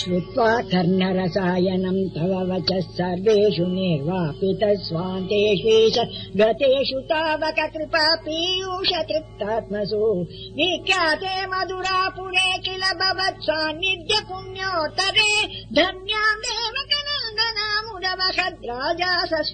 श्रुत्वा कर्णरसायनम् तव वचः सर्वेषु निर्वापितस्वान्तेषे च गतेषु तावक कृपा पीयूष तृप्तात्मसु। विख्याते मधुरापुरे किल भवत् सान्निध्य पुण्योत्तरे। धन्याम् देवकनन्दनामुदवहद्राजा स